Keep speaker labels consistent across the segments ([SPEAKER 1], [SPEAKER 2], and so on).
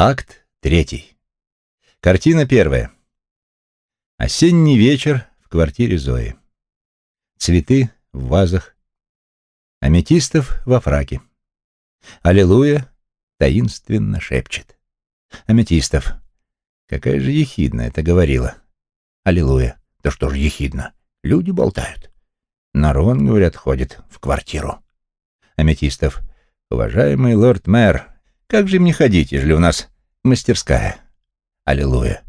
[SPEAKER 1] Акт третий. Картина первая. Осенний вечер в квартире Зои. Цветы в вазах. Аметистов во фраке. Аллилуйя таинственно шепчет. Аметистов. Какая же ехидна это говорила. Аллилуйя. Да что ж ехидно? Люди болтают. Нарон, говорят, ходит в квартиру. Аметистов. Уважаемый лорд-мэр, как же мне ходить, если у нас мастерская? Аллилуйя.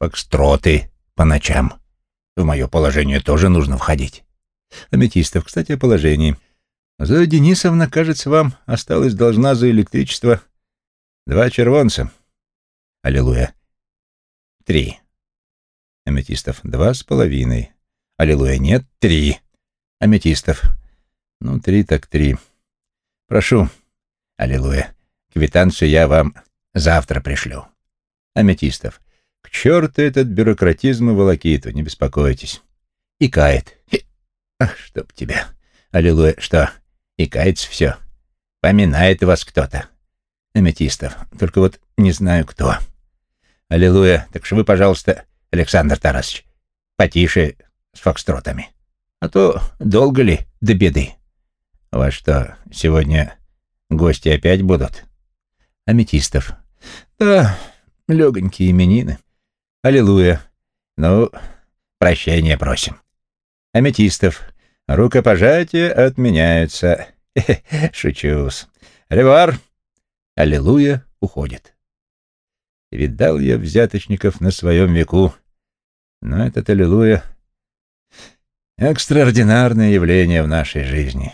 [SPEAKER 1] Фокстроты по ночам. В мое положение тоже нужно входить. Аметистов, кстати, о положении. Зоя Денисовна, кажется, вам осталась должна за электричество два червонца. Аллилуйя. Три. Аметистов. Два с половиной. Аллилуйя. Нет, три. Аметистов. Ну, три так три. Прошу. Аллилуйя. Квитанцию я вам завтра пришлю. Аметистов. К черту этот бюрократизм и волокиту, не беспокойтесь. И кает. Ах, чтоб тебя. Аллилуйя. Что? И все. Поминает вас кто-то. Аметистов. Только вот не знаю кто. Аллилуйя. Так что вы, пожалуйста, Александр Тарасович, потише с фокстротами. А то долго ли до беды? У что, сегодня гости опять будут? Аметистов. Да, легонькие именины. Аллилуйя. Ну, прощения просим. Аметистов. Рукопожатия отменяются. Шучу-с. Ревар. Аллилуйя уходит. Видал я взяточников на своем веку, но этот аллилуйя Экстраординарное явление в нашей жизни.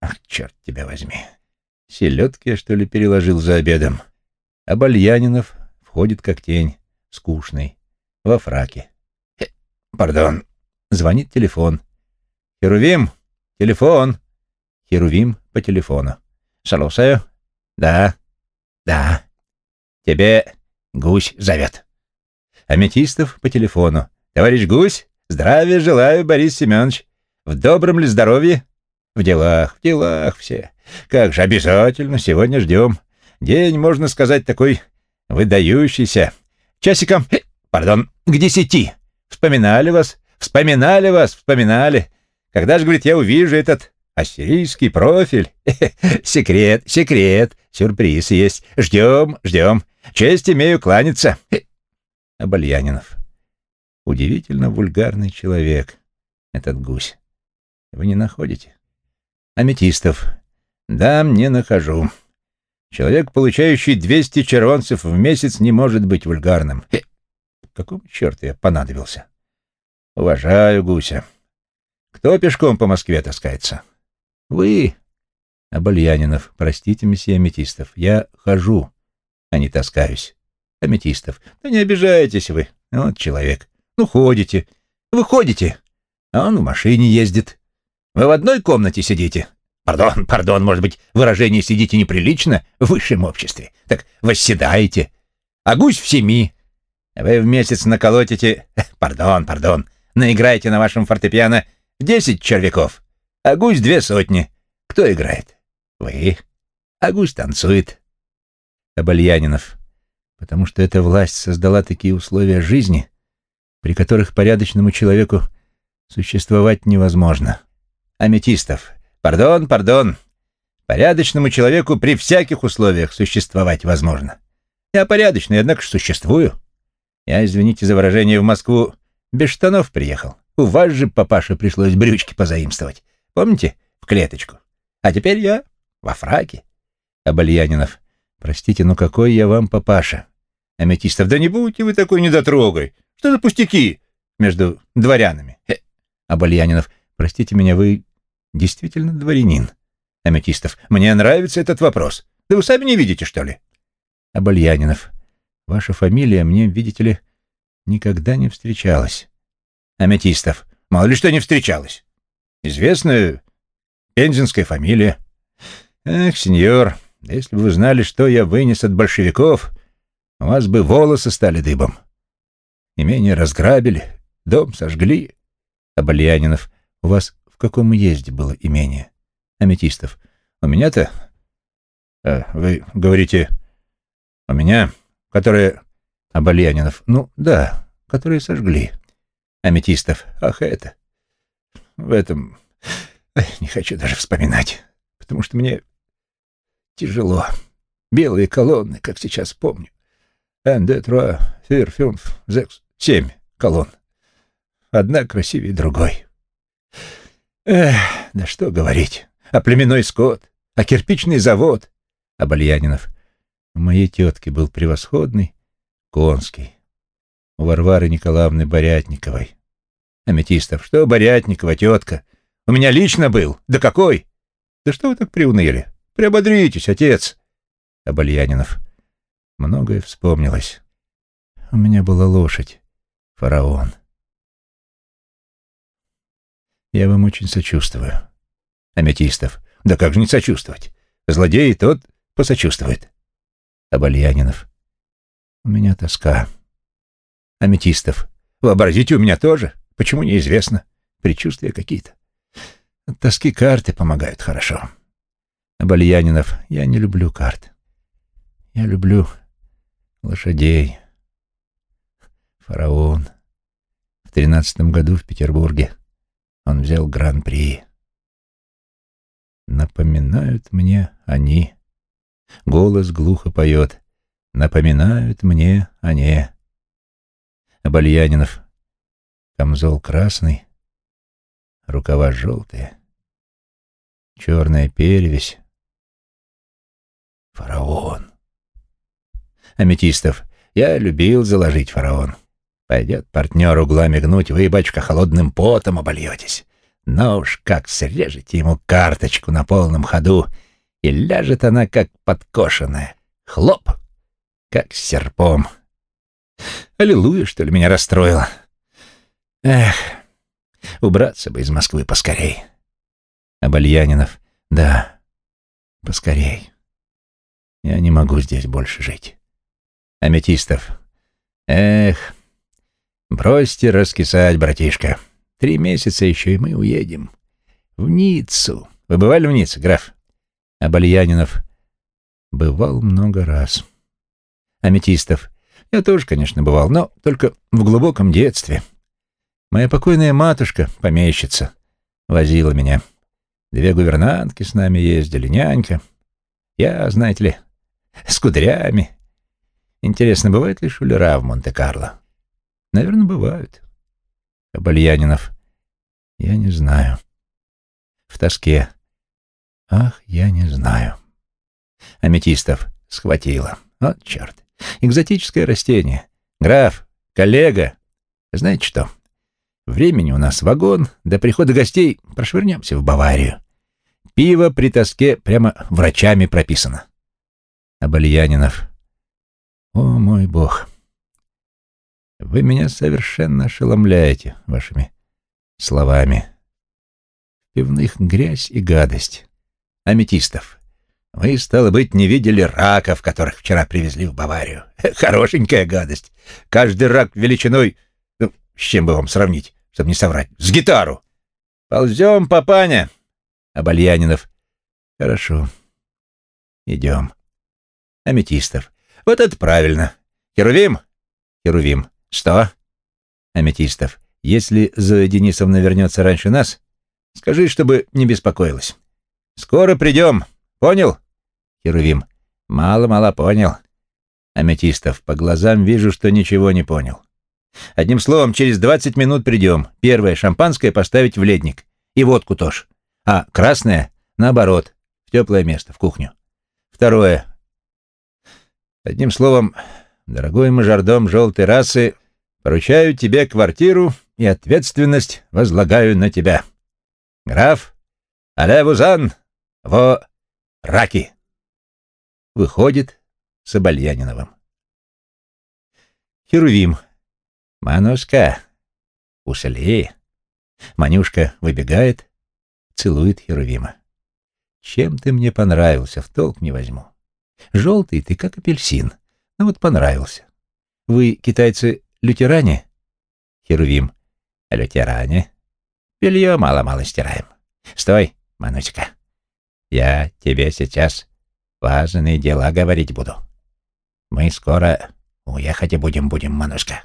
[SPEAKER 1] Ах, черт тебя возьми. Селедки я, что ли, переложил за обедом. А Бальянинов входит как тень, скучный, во фраке. Пардон. Звонит телефон. Херувим, телефон. Херувим по телефону. Слушаю. Да. Да. Тебе гусь зовет. Аметистов по телефону. Товарищ гусь, Здравия желаю, Борис Семенович. В добром ли здоровье? В делах, в делах все. Как же, обязательно, сегодня ждем. День, можно сказать, такой выдающийся. Часиком, пардон, к десяти. Вспоминали вас, вспоминали вас, вспоминали. Когда же, говорит, я увижу этот ассирийский профиль? Секрет, секрет, сюрприз есть. Ждем, ждем. Честь имею кланяться. Обальянинов. Удивительно вульгарный человек, этот гусь. Вы не находите? Аметистов. Да, не нахожу. Человек, получающий 200 червонцев в месяц, не может быть вульгарным. Хе, какому черту я понадобился? Уважаю гуся. Кто пешком по Москве таскается? Вы, Абальянинов. Простите, месье Аметистов. Я хожу, а не таскаюсь. Аметистов. Да не обижайтесь вы. Вот человек. Ну, ходите, выходите, а он в машине ездит. Вы в одной комнате сидите. Пардон, пардон, может быть, выражение «сидите» неприлично в высшем обществе. Так восседаете. А гусь в семи. Вы в месяц наколотите... Пардон, пардон. Наиграете на вашем фортепиано десять червяков, а гусь две сотни. Кто играет? Вы. А гусь танцует. Обальянинов. Потому что эта власть создала такие условия жизни, при которых порядочному человеку существовать невозможно. Аметистов. Пардон, пардон. Порядочному человеку при всяких условиях существовать возможно. Я порядочный, однако существую. Я, извините за выражение, в Москву без штанов приехал. У вас же, папаша, пришлось брючки позаимствовать. Помните? В клеточку. А теперь я во фраке. Абальянинов. Простите, но какой я вам папаша? Аметистов. Да не будьте вы такой недотрогой. Что за пустяки между дворянами? Хе. Абальянинов, простите меня, вы действительно дворянин? Аметистов, мне нравится этот вопрос. Да вы сами не видите, что ли? Абальянинов, ваша фамилия мне, видите ли, никогда не встречалась. Аметистов, мало ли что не встречалась. Известная пензенская фамилия. Эх, сеньор, если бы вы знали, что я вынес от большевиков, у вас бы волосы стали дыбом. Имение разграбили, дом сожгли. Абальянинов, у вас каком уезде было имение? Аметистов, у меня-то... А, вы говорите, у меня которые... Абальянинов. Ну, да, которые сожгли. Аметистов. Ах, это... В этом... Не хочу даже вспоминать, потому что мне тяжело. Белые колонны, как сейчас помню. Un, deux, trois, vier, fünf, sechs, семь колонн. Одна красивее другой. Эх, да что говорить. А племенной скот, а кирпичный завод. А Бальянинов. У моей тетки был превосходный конский. У Варвары Николаевны Борятниковой. Аметистов. Что Борятникова, тетка? У меня лично был. Да какой? Да что вы так приуныли? Приободритесь, отец. А Бальянинов. Многое вспомнилось. У меня была лошадь, фараон. Я вам очень сочувствую. Аметистов. Да как же не сочувствовать? Злодей тот посочувствует. Абальянинов. У меня тоска. Аметистов. Вообразите, у меня тоже. Почему неизвестно. Предчувствия какие-то. Тоски карты помогают хорошо. Абальянинов. Я не люблю карт. Я люблю лошадей. Фараон. В тринадцатом году в Петербурге он взял гран-при. Напоминают мне они. Голос глухо поет. Напоминают мне они. Абальянинов. Камзол красный, рукава желтые, черная перевесь. Фараон. Аметистов. Я любил заложить фараон. Пойдет партнер углами гнуть, вы, бачка, холодным потом обольетесь. Но уж как срежете ему карточку на полном ходу, и ляжет она, как подкошенная. Хлоп! Как серпом. Аллилуйя, что ли, меня расстроило. Эх, убраться бы из Москвы поскорей. Абальянинов, да, поскорей. Я не могу здесь больше жить. Аметистов, эх, бросьте раскисать, братишка. Три месяца еще, и мы уедем. В Ниццу. Вы бывали в Ницце, граф? Абальянинов бывал много раз. Аметистов. Я тоже, конечно, бывал, но только в глубоком детстве. Моя покойная матушка, помещица, возила меня. Две гувернантки с нами ездили, нянька. Я, знаете ли, с кудрями. Интересно, бывают ли шулера в Монте-Карло? Наверное, бывают. Абальянинов. Я не знаю. В тоске. Ах, я не знаю. Аметистов. Схватила. Вот черт. Экзотическое растение. Граф, коллега. Знаете что? Времени у нас вагон. До прихода гостей прошвырнемся в Баварию. Пиво при тоске прямо врачами прописано. Абальянинов. О, мой бог. Вы меня совершенно ошеломляете вашими словами. Пивных грязь и гадость. Аметистов. Вы, стало быть, не видели раков, которых вчера привезли в Баварию. Хорошенькая гадость. Каждый рак величиной... Ну, с чем бы вам сравнить, чтобы не соврать? С гитару. Ползем, папаня. Абальянинов. Хорошо. Идем. Аметистов. Вот это правильно. Херувим? Херувим. Что? Аметистов. Если Зоя Денисовна вернется раньше нас, скажи, чтобы не беспокоилась. Скоро придем. Понял? Херувим. Мало-мало понял. Аметистов. По глазам вижу, что ничего не понял. Одним словом, через двадцать минут придем. Первое шампанское поставить в ледник. И водку тоже. А красное, наоборот, в теплое место, в кухню. Второе. Одним словом, дорогой мажордом желтой расы, поручаю тебе квартиру и ответственность возлагаю на тебя. Граф Алевузан во раки выходит с Обальяниновым. Херувим. «Манушка, ушли!» Манюшка выбегает, целует Херувима. «Чем ты мне понравился, в толк не возьму. Желтый ты, как апельсин. Ну вот понравился. Вы, китайцы, лютеране?» Херувим. «Лютеране. Белье мало-мало стираем. Стой, Мануська. Я тебе сейчас важные дела говорить буду. Мы скоро
[SPEAKER 2] Уехать и будем-будем, Манушка.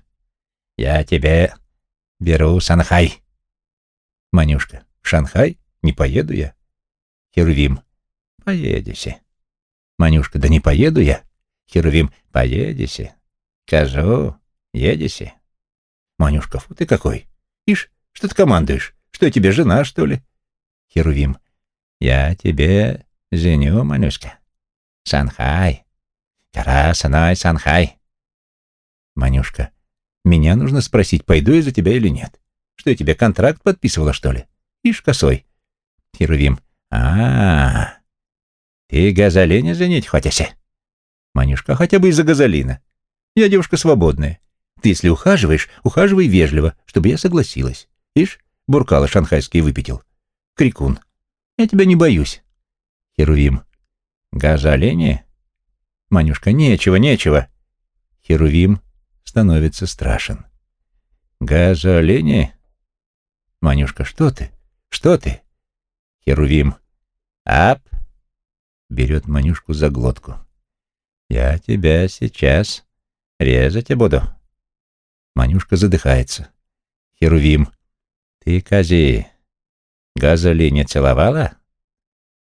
[SPEAKER 2] Я тебе беру Санхай.
[SPEAKER 1] Манюшка. В Шанхай? Не поеду я.
[SPEAKER 2] Херувим. Поедете.
[SPEAKER 1] Манюшка. Да не поеду я.
[SPEAKER 2] Херувим. Поедете. Кажу. Едете.
[SPEAKER 1] Манюшка. Фу ты какой. Ишь, что ты командуешь? Что тебе, жена, что ли?
[SPEAKER 2] Херувим. Я тебе женю, Манюшка. Санхай. Кара Санхай.
[SPEAKER 1] Манюшка. Меня нужно спросить, пойду я за тебя или нет. Что я тебе контракт подписывала, что ли? Ишь, косой.
[SPEAKER 2] Херувим. -а, -а. ты газолине женить хочешь?
[SPEAKER 1] Манюшка, хотя бы из-за газолина. Я девушка свободная. Ты, если ухаживаешь, ухаживай вежливо, чтобы я согласилась. Ишь, буркала шанхайский выпятил. Крикун. Я тебя не боюсь.
[SPEAKER 2] Херувим. Газолине?
[SPEAKER 1] Манюшка, нечего, нечего.
[SPEAKER 2] Херувим становится страшен. Газолине?
[SPEAKER 1] Манюшка, что ты? Что ты?
[SPEAKER 2] Херувим. Ап! Берет Манюшку за глотку. Я тебя сейчас резать буду.
[SPEAKER 1] Манюшка задыхается.
[SPEAKER 2] Херувим. Ты, Кази, Газоли не целовала?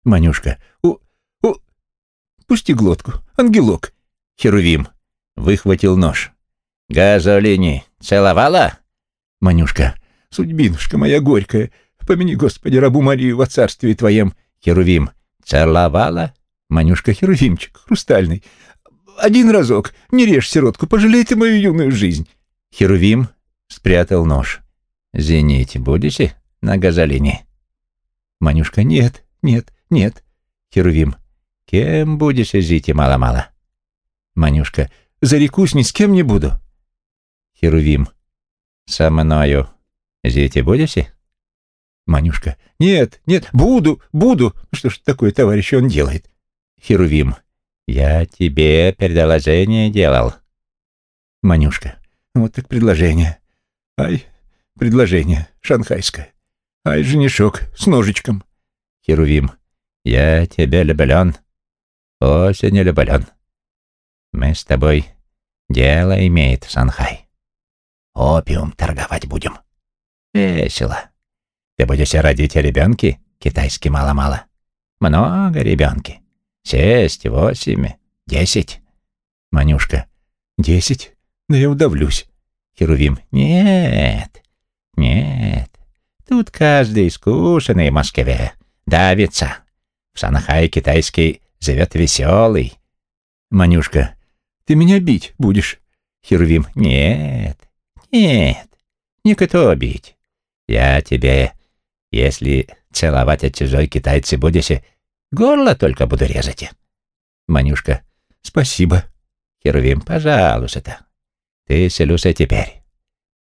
[SPEAKER 1] Манюшка. У... у... Пусти глотку, ангелок.
[SPEAKER 2] Херувим. Выхватил нож. Газолини целовала?
[SPEAKER 1] Манюшка. Судьбинушка моя горькая. Помяни, Господи, рабу Марию во царстве твоем.
[SPEAKER 2] Херувим. Целовала?
[SPEAKER 1] Манюшка, Херувимчик, хрустальный. Один разок. Не режь сиротку, пожалей ты мою юную жизнь.
[SPEAKER 2] Херувим спрятал нож. Зенить будете на газолине?
[SPEAKER 1] Манюшка, нет, нет, нет.
[SPEAKER 2] Херувим. Кем будешь жить мало-мало?
[SPEAKER 1] Манюшка, зарекусь, ни с кем не буду.
[SPEAKER 2] Херувим. Со мною жить и будешь?
[SPEAKER 1] Манюшка, нет, нет, буду, буду. Что ж такое, товарищ, он делает?
[SPEAKER 2] Херувим. Я тебе предложение делал.
[SPEAKER 1] Манюшка, вот так предложение. Ай, предложение, шанхайское. Ай, женишок, с ножичком.
[SPEAKER 2] Херувим. Я тебя люблен. Очень люблен. Мы с тобой дело имеет, Санхай. Опиум торговать будем. Весело. Ты будешь родить ребенки, китайский мало-мало. Много ребенки. Шесть, восемь, десять.
[SPEAKER 1] Манюшка. Десять? Да я удавлюсь.
[SPEAKER 2] Херувим. Нет, нет. Тут каждый искушенный в Москве давится. В Шанхае китайский живет веселый.
[SPEAKER 1] Манюшка. Ты меня бить будешь?
[SPEAKER 2] Херувим. Нет, нет, никто бить. Я тебе, если целовать от чужой китайцы будешь, Горло только буду резать.
[SPEAKER 1] Манюшка. Спасибо.
[SPEAKER 2] Херувим. Пожалуйста. Ты селюся теперь.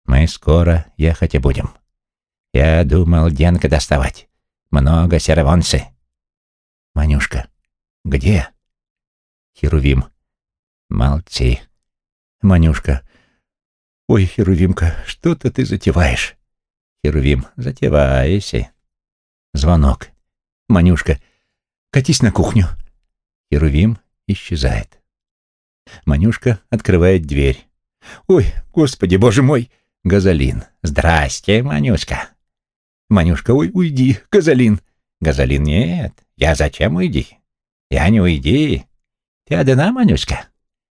[SPEAKER 2] Мы скоро ехать и будем. Я думал денка доставать. Много сервонцы.
[SPEAKER 1] Манюшка. Где?
[SPEAKER 2] Херувим. Молчи.
[SPEAKER 1] Манюшка. Ой, Херувимка, что-то ты затеваешь.
[SPEAKER 2] Херувим. Затевайся.
[SPEAKER 1] Звонок. Манюшка. Катись на кухню».
[SPEAKER 2] Херувим исчезает.
[SPEAKER 1] Манюшка открывает дверь. «Ой, господи, боже мой!»
[SPEAKER 2] Газолин. «Здрасте, Манюшка».
[SPEAKER 1] Манюшка, ой, уйди, Газолин.
[SPEAKER 2] Газолин, нет. Я зачем уйди? Я не уйди. Ты одна, Манюшка?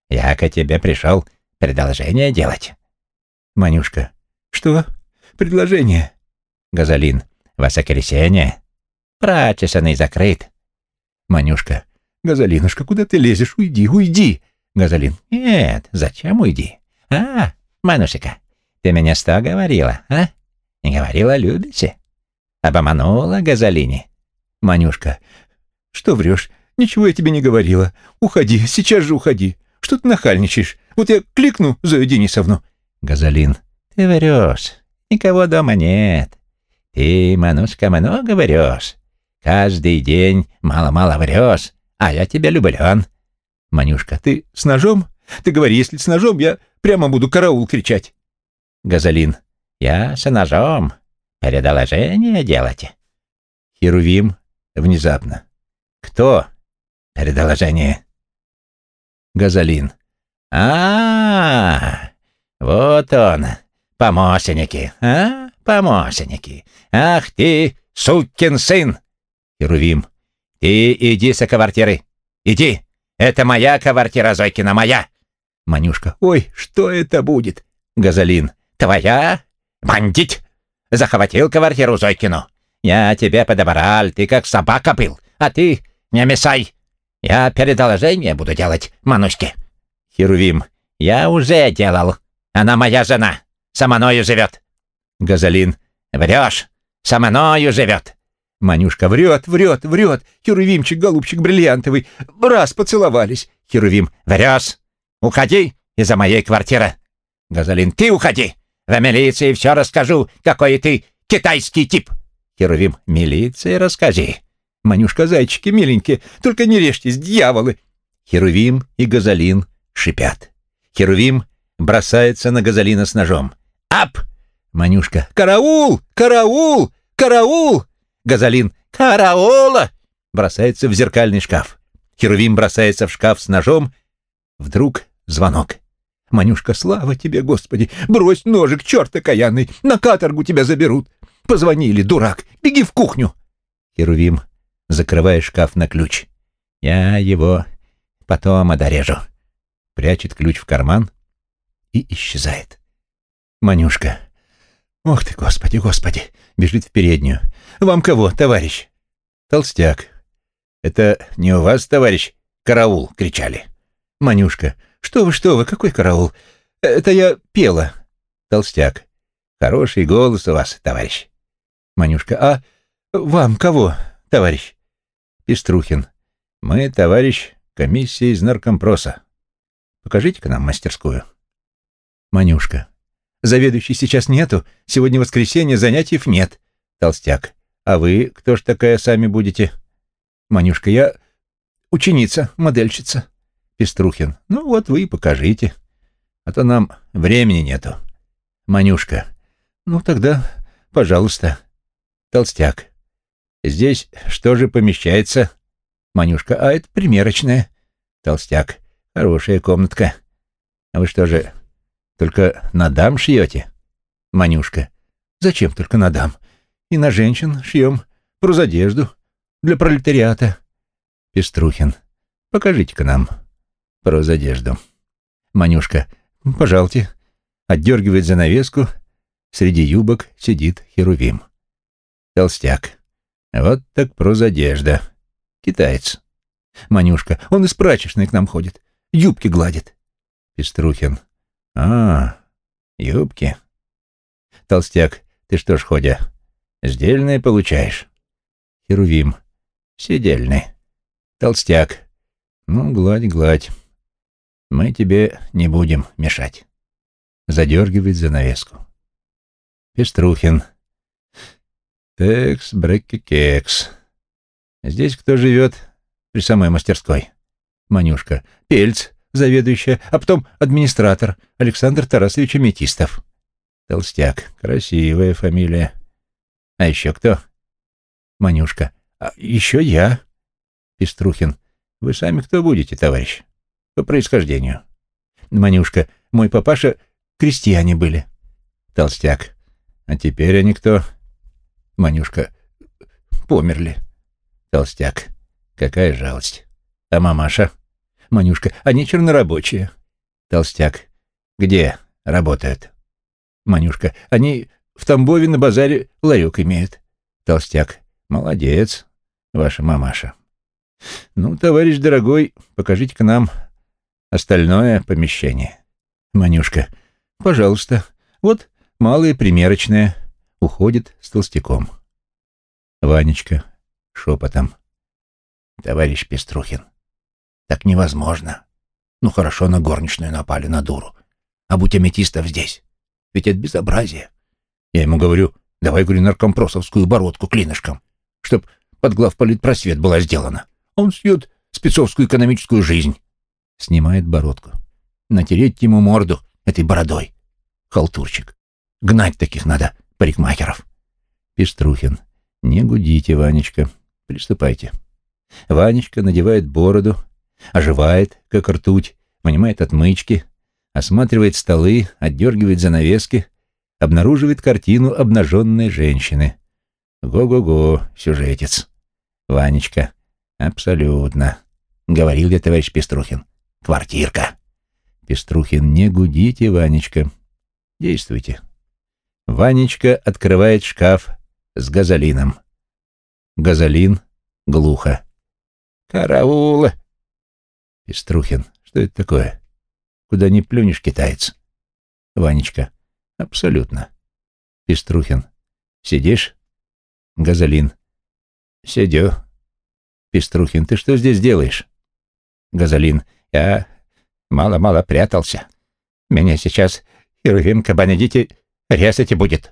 [SPEAKER 2] Я к тебе пришел предложение делать.
[SPEAKER 1] Манюшка, что? Предложение?
[SPEAKER 2] Газолин, воскресенье. Прачечный закрыт.
[SPEAKER 1] Манюшка. «Газолинушка, куда ты лезешь? Уйди, уйди!»
[SPEAKER 2] Газолин. «Нет, зачем уйди? А, Манушка, ты меня что говорила, а? Говорила, любите? Обманула Газолине?»
[SPEAKER 1] Манюшка. «Что врешь? Ничего я тебе не говорила. Уходи, сейчас же уходи. Что ты нахальничаешь? Вот я кликну Зою Денисовну».
[SPEAKER 2] Газолин. «Ты врешь. Никого дома нет. Ты, Манушка, много врешь. Каждый день мало-мало врешь, а я тебя люблен.
[SPEAKER 1] Манюшка, ты с ножом? Ты говори, если с ножом, я прямо буду караул кричать.
[SPEAKER 2] Газолин, я с ножом. Передоложение делать.
[SPEAKER 1] Херувим внезапно.
[SPEAKER 2] Кто? Передоложение.
[SPEAKER 1] Газолин.
[SPEAKER 2] А, вот он, помощники, а, помощники. Ах ты, сукин сын! Херувим, ты иди со квартиры, иди. Это моя квартира, Зойкина, моя. Манюшка, ой, что это будет? Газалин, твоя? Бандит! Захватил квартиру Зойкину. Я тебе подобрал, ты как собака был, а ты не мешай. Я передолжение буду делать, Мануське. Херувим, я уже делал. Она моя жена, со мною живет. Газалин, врешь, со мною живет. Манюшка врет, врет, врет. Херувимчик, голубчик бриллиантовый. Раз поцеловались. Херувим, врешь. Уходи из-за моей квартиры. Газалин, ты уходи. В милиции все расскажу, какой ты китайский тип. Херувим, милиции расскажи. Манюшка, зайчики миленькие, только не режьтесь, дьяволы. Херувим и Газалин шипят. Херувим бросается на Газалина с ножом. Ап! Манюшка, караул, караул, караул! Газалин, караула! Бросается в зеркальный шкаф. Херувим бросается в шкаф с ножом. Вдруг звонок. Манюшка, слава тебе, Господи! Брось ножик, черт окаянный! На каторгу тебя заберут! Позвонили, дурак! Беги в кухню!» Херувим, закрывая шкаф на ключ. «Я его потом одорежу». Прячет ключ в карман и исчезает. Манюшка. «Ох ты, Господи, Господи!» Бежит в переднюю. «Вам кого, товарищ?» Толстяк. «Это не у вас, товарищ, караул?» — кричали. Манюшка. «Что вы, что вы, какой караул? Это я пела». Толстяк. «Хороший голос у вас, товарищ». Манюшка. «А вам кого, товарищ?» Пеструхин. «Мы, товарищ, комиссия из наркомпроса. Покажите-ка нам мастерскую». Манюшка. «Заведующей сейчас нету. Сегодня воскресенье, занятий нет». Толстяк. «А вы кто ж такая сами будете?» Манюшка. «Я ученица, модельщица». Пеструхин. «Ну вот вы и покажите. А то нам времени нету». Манюшка. «Ну тогда, пожалуйста». Толстяк. «Здесь что же помещается?» Манюшка. «А это примерочная». Толстяк. «Хорошая комнатка. А вы что же, только на дам шьете?» Манюшка. «Зачем только на дам? И на женщин шьем. Прозодежду. Для пролетариата». Пеструхин. «Покажите-ка нам» про одежду. Манюшка, пожалуйте, отдергивает занавеску, среди юбок сидит Херувим. Толстяк. Вот так прозодежда. Китаец. Манюшка, он из прачечной к нам ходит, юбки гладит. Пеструхин. А, юбки. Толстяк, ты что ж, ходя, сдельные получаешь? Херувим. Седельный. Толстяк. Ну, гладь, гладь. Мы тебе не будем мешать. Задергивает занавеску. Пеструхин. Текс, брекки, кекс. Здесь кто живет при самой мастерской? Манюшка. Пельц, заведующая, а потом администратор Александр Тарасович Аметистов. Толстяк. Красивая фамилия. А еще кто? Манюшка. А еще я. Пеструхин. Вы сами кто будете, товарищ? По происхождению. Манюшка, мой папаша крестьяне были. Толстяк. А теперь они кто? Манюшка. Померли. Толстяк. Какая жалость. А мамаша? Манюшка. Они чернорабочие. Толстяк. Где работают? Манюшка. Они в Тамбове на базаре ларек имеют. Толстяк. Молодец, ваша мамаша. Ну, товарищ дорогой, покажите-ка нам остальное помещение. Манюшка, пожалуйста, вот малая примерочная, уходит с толстяком. Ванечка шепотом. Товарищ Пеструхин, так невозможно. Ну хорошо, на горничную напали, на дуру. А будь аметистов здесь, ведь это безобразие. Я ему говорю, давай, говорю, наркомпросовскую бородку клинышком, чтоб под главполитпросвет была сделана. Он съет спецовскую экономическую жизнь. Снимает бородку. Натереть ему морду этой бородой. Халтурчик. Гнать таких надо, парикмахеров. Пеструхин. Не гудите, Ванечка. Приступайте. Ванечка надевает бороду, оживает, как ртуть, вынимает отмычки,
[SPEAKER 1] осматривает столы, отдергивает занавески, обнаруживает картину обнаженной женщины. Го-го-го, сюжетец. Ванечка. Абсолютно. Говорил я, товарищ Пеструхин. Квартирка. Пеструхин, не гудите, Ванечка. Действуйте. Ванечка открывает шкаф с газолином. Газолин глухо. «Караул!» Пеструхин. Что это такое? Куда не плюнешь, китаец? Ванечка. Абсолютно. Пеструхин. Сидишь? Газолин. Сидю. Пеструхин. Ты что здесь делаешь? Газолин. Я мало-мало прятался. Меня сейчас Херувимка Бенедити резать и будет.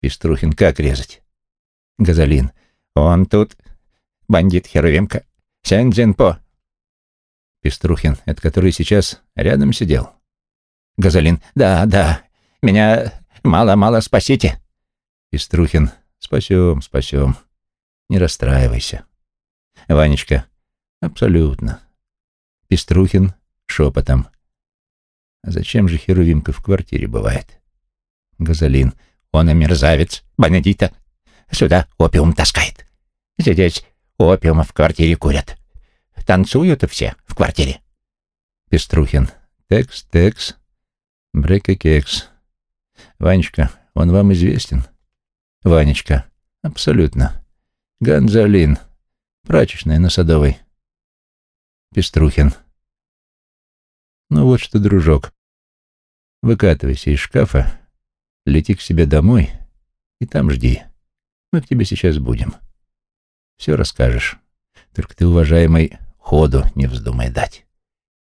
[SPEAKER 1] Пеструхин. Как резать? Газолин. Он тут бандит Херувимка. Сенджинпо. Пеструхин, это который сейчас рядом сидел. Газолин. Да, да. Меня мало-мало спасите. Пеструхин. Спасем, спасем. Не расстраивайся. Ванечка. Абсолютно. Пеструхин шепотом. А зачем же Херувимка в квартире бывает? Газолин. Он и мерзавец, Бенедита. Сюда опиум таскает. Здесь опиума в квартире курят. Танцуют все в квартире. Пеструхин. Текс, текс. Брекекекс. Ванечка, он вам известен? Ванечка. Абсолютно. Гонзалин. Прачечная на Садовой. Пеструхин. Ну вот что, дружок. Выкатывайся из шкафа, лети к себе домой и там жди. Мы к тебе сейчас будем. Все расскажешь. Только ты, уважаемый, ходу не вздумай дать.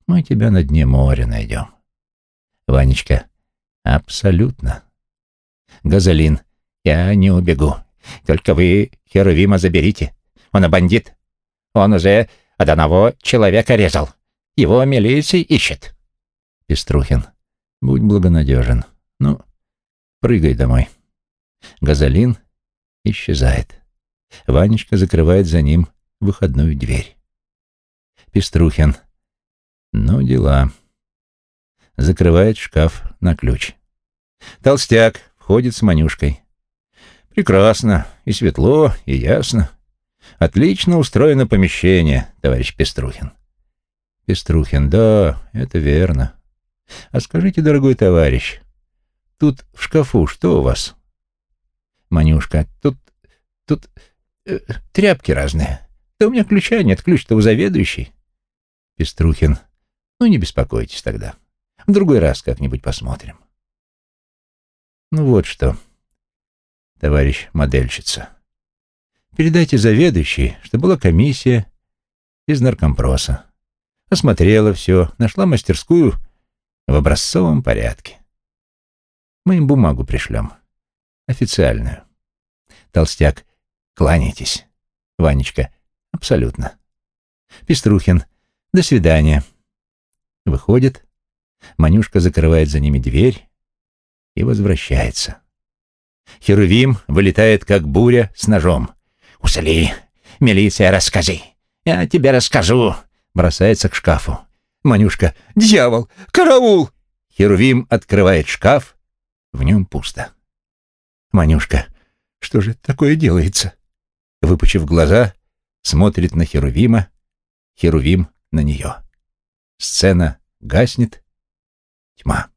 [SPEAKER 1] Мы тебя на дне моря найдем. Ванечка, абсолютно. Газолин, я не убегу. Только вы Херувима заберите. Он бандит. Он уже одного человека резал. Его милиция ищет. Пеструхин, будь благонадежен. Ну, прыгай домой. Газолин исчезает. Ванечка закрывает за ним выходную дверь. Пеструхин. Ну, дела. Закрывает шкаф на ключ. Толстяк входит с Манюшкой. Прекрасно, и светло, и ясно. Отлично устроено помещение, товарищ Пеструхин. Пеструхин, да, это верно. А скажите, дорогой товарищ, тут в шкафу что у вас? Манюшка, тут, тут э, тряпки разные. Да у меня ключа нет, ключ-то у заведующей. Пеструхин. Ну, не беспокойтесь тогда. В другой раз как-нибудь посмотрим. Ну вот что, товарищ модельщица. Передайте заведующей, что была комиссия из наркомпроса. Осмотрела все, нашла мастерскую в образцовом порядке. Мы им бумагу пришлем. Официальную. Толстяк, кланяйтесь. Ванечка, абсолютно. Пеструхин, до свидания. Выходит, Манюшка закрывает за ними дверь и возвращается. Херувим вылетает, как буря, с ножом. «Усали! Милиция, расскажи! Я тебе расскажу!» Бросается к шкафу. Манюшка. «Дьявол! Караул!» Херувим открывает шкаф. В нем пусто. Манюшка. «Что же такое делается?» Выпучив глаза, смотрит на Херувима. Херувим на нее. Сцена гаснет. Тьма.